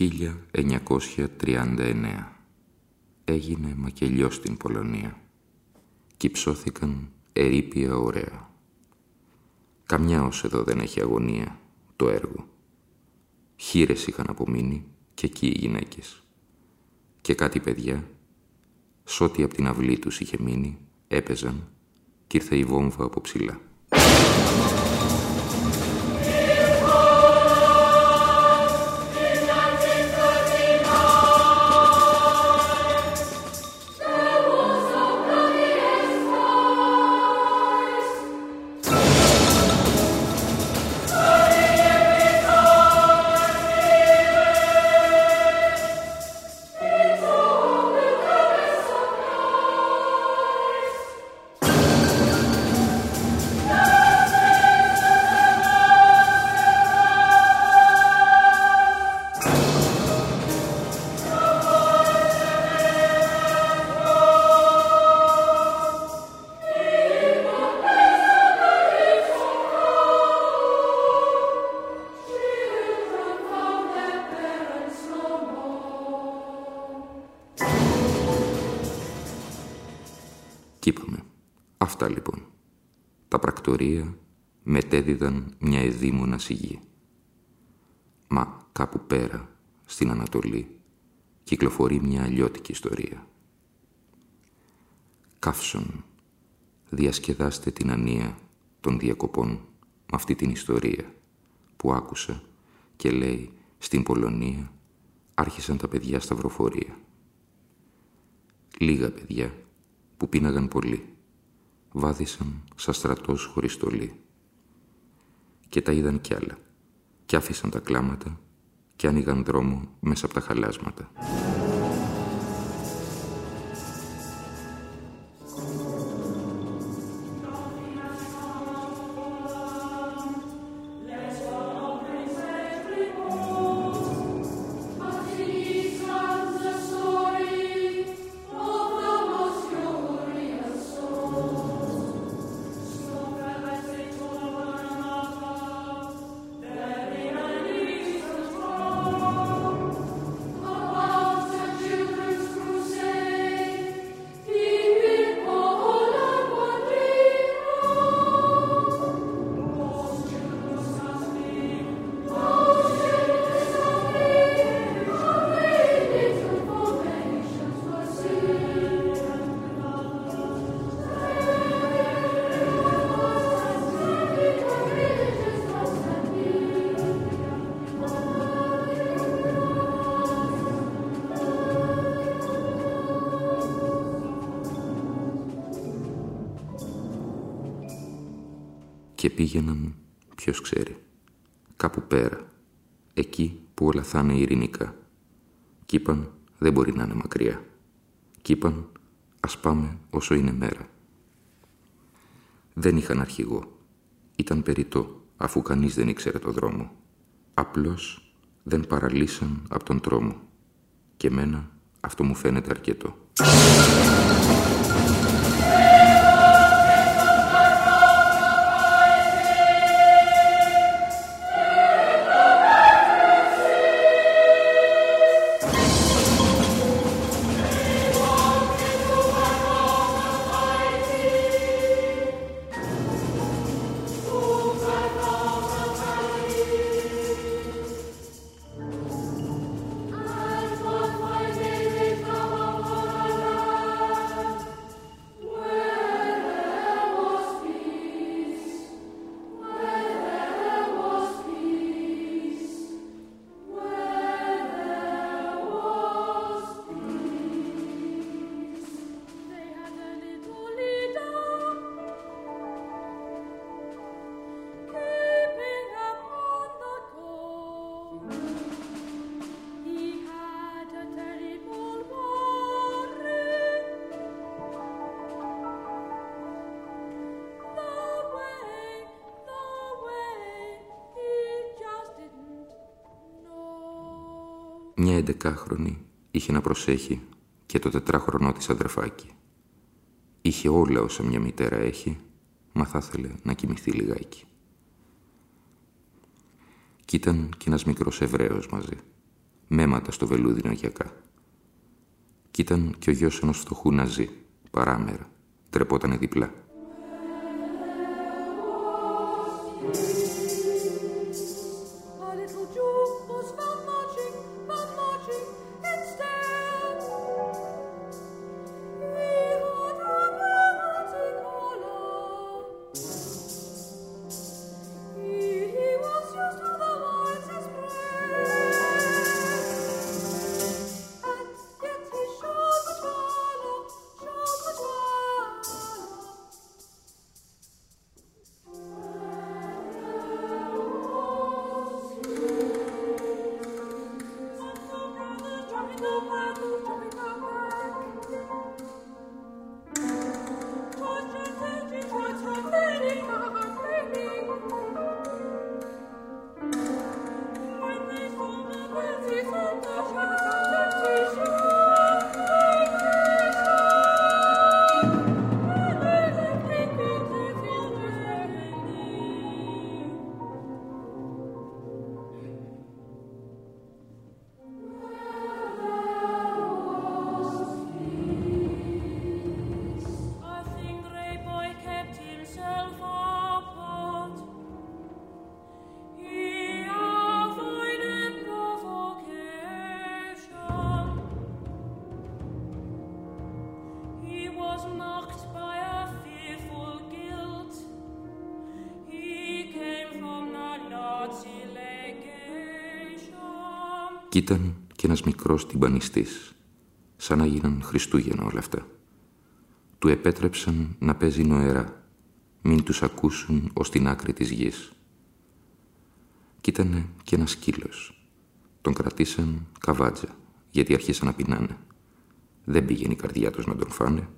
1939 έγινε μακελιός στην Πολωνία. Κυψώθηκαν ερήπια ωραία. Καμιά ως εδώ δεν έχει αγωνία το έργο. Χείρες είχαν απομείνει και εκεί οι γυναίκες. Και κάτι παιδιά, σ' ό,τι από την αυλή τους είχε μείνει, έπαιζαν κι ήρθε η βόμβα από ψηλά. Κι είπαμε, αυτά λοιπόν. Τα πρακτορία μετέδιδαν μια εδήμονα σιγή. Μα κάπου πέρα, στην Ανατολή, κυκλοφορεί μια αλλιώτικη ιστορία. Καύσον, διασκεδάστε την ανία των διακοπών με αυτή την ιστορία που άκουσα και λέει στην Πολωνία άρχισαν τα παιδιά σταυροφορία. Λίγα παιδιά που πίναγαν πολύ. Βάδισαν σαν στρατός χωρίς στολή. Και τα είδαν κι άλλα. Κι άφησαν τα κλάματα και άνοιγαν δρόμο μέσα από τα χαλάσματα. Και πήγαιναν, ποιος ξέρει, κάπου πέρα, εκεί που όλα θα είναι ειρηνικά. Κι είπαν, δεν μπορεί να είναι μακριά. Κι είπαν, ας πάμε όσο είναι μέρα. Δεν είχαν αρχηγό. Ήταν περιττό, αφού κανείς δεν ήξερε το δρόμο. Απλώς δεν παραλύσαν από τον τρόμο. Και μένα αυτό μου φαίνεται αρκετό. Μια εντεκάχρονη είχε να προσέχει και το τετράχρονό της αδερφάκι. Είχε όλα όσα μια μητέρα έχει, μα θα ήθελε να κοιμηθεί λιγάκι. Κι ήταν κι ένας μικρός Εβραίος μαζί, μέματα στο βελούδι νογιακά. Κι ήταν κι ο γιος ενός φτωχού Ναζί, παράμερα, τρεπότανε διπλά. Κι ήταν κι ένας μικρός τυμπανιστής, σαν να γίναν Χριστούγεννα όλα αυτά. Του επέτρεψαν να παίζει νοερά, μην τους ακούσουν ως την άκρη της γης. Κι ήταν κι ένας σκύλος. Τον κρατήσαν καβάτζα, γιατί αρχίσαν να πεινάνε. Δεν πήγαινε η καρδιά τους να τον φάνε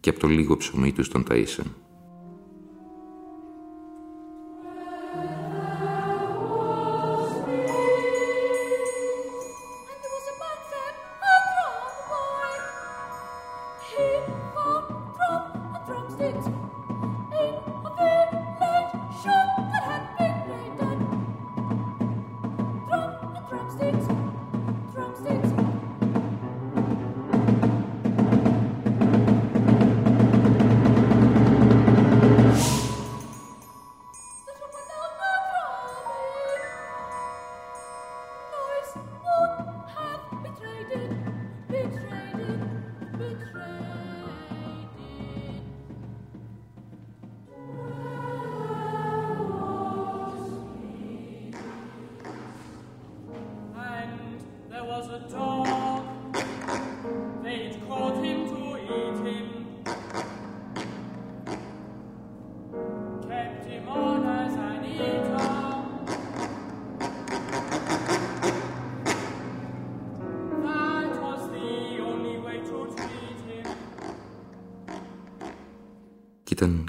και από το λίγο ψωμί τους τον ταΐσαν.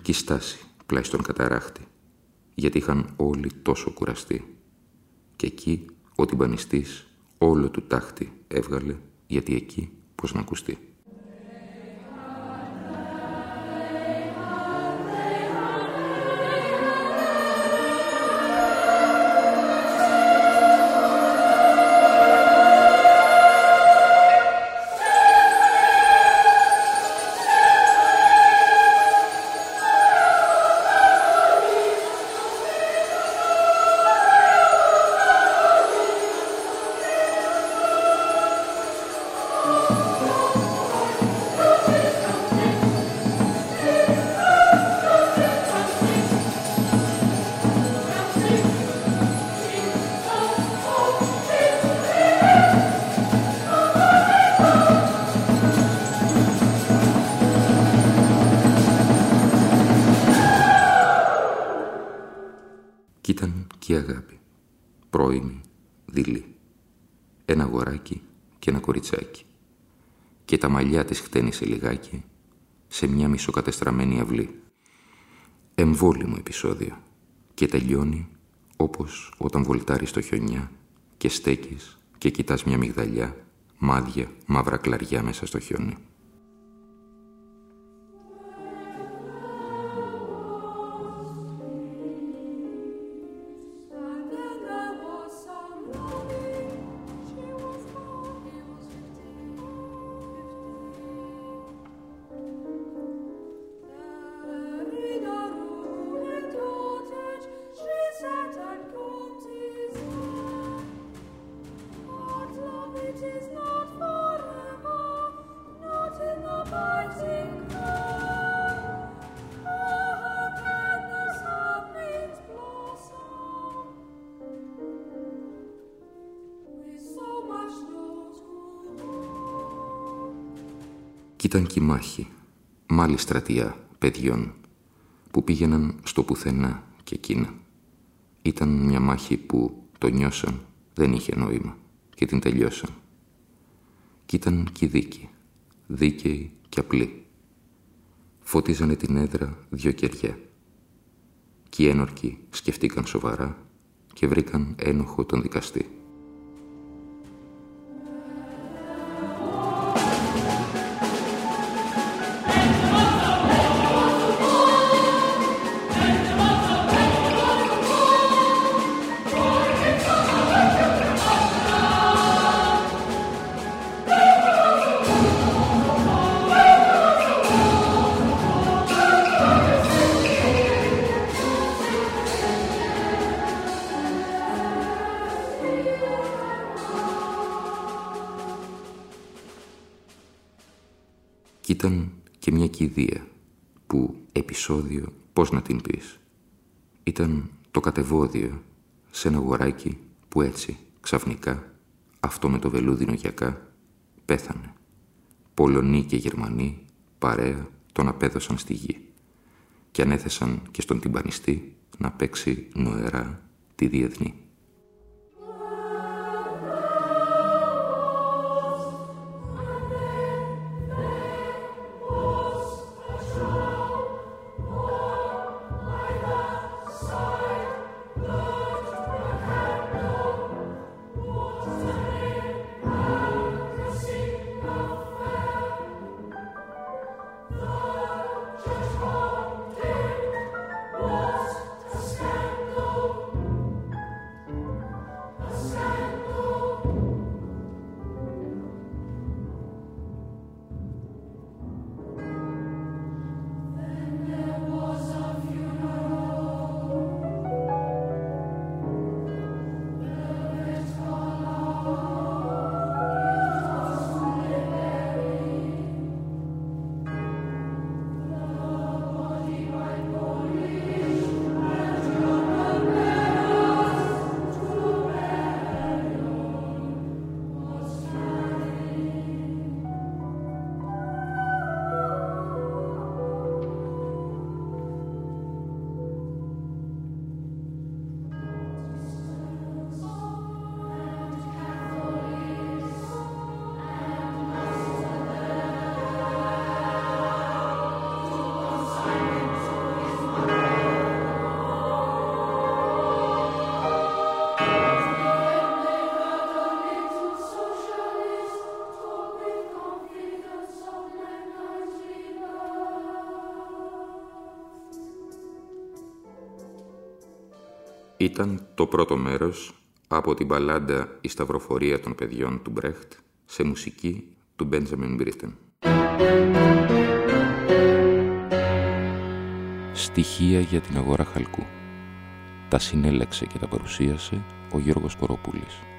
Ήταν και η στάση πλάι στον καταράχτη, γιατί είχαν όλοι τόσο κουραστεί. Και εκεί ο τυμπανιστής όλο του τάχτη έβγαλε, γιατί εκεί πώς να ακουστεί. Και τα μαλλιά της χτένισε λιγάκι σε μια μισοκατεστραμμένη αυλή. Εμβόλυμο επεισόδιο και τελειώνει όπως όταν βολτάρεις στο χιονιά και στέκεις και κοιτάς μια μυγδαλιά, μάδια, μαύρα κλαριά μέσα στο χιόνι. Κι ήταν κι η μάχη, μάλη στρατιά παιδιών, που πήγαιναν στο πουθενά και εκείνα. Ήταν μια μάχη που το νιώσαν, δεν είχε νόημα και την τελειώσαν. Κι ήταν κι η δίκη, δίκαιη και απλή. Φώτιζανε την έδρα δυο κεριά. Κι οι ένορκοι σκεφτήκαν σοβαρά και βρήκαν ένοχο τον δικαστή. Επεισόδιο πώς να την πεις. Ήταν το κατεβόδιο σε ένα γοράκι που έτσι ξαφνικά αυτό με το βελούδινο γιακά πέθανε. Πολωνοί και Γερμανοί παρέα τον απέδωσαν στη γη και ανέθεσαν και στον τυμπανιστή να παίξει νοερά τη διεθνή. Ήταν το πρώτο μέρος από την μπαλάντα «Η Σταυροφορία των παιδιών» του Μπρέχτ σε μουσική του Μπέντζαμιν Μπρίτεν. Στοιχεία για την αγορά χαλκού. Τα συνέλεξε και τα παρουσίασε ο Γιώργος Κοροπούλης.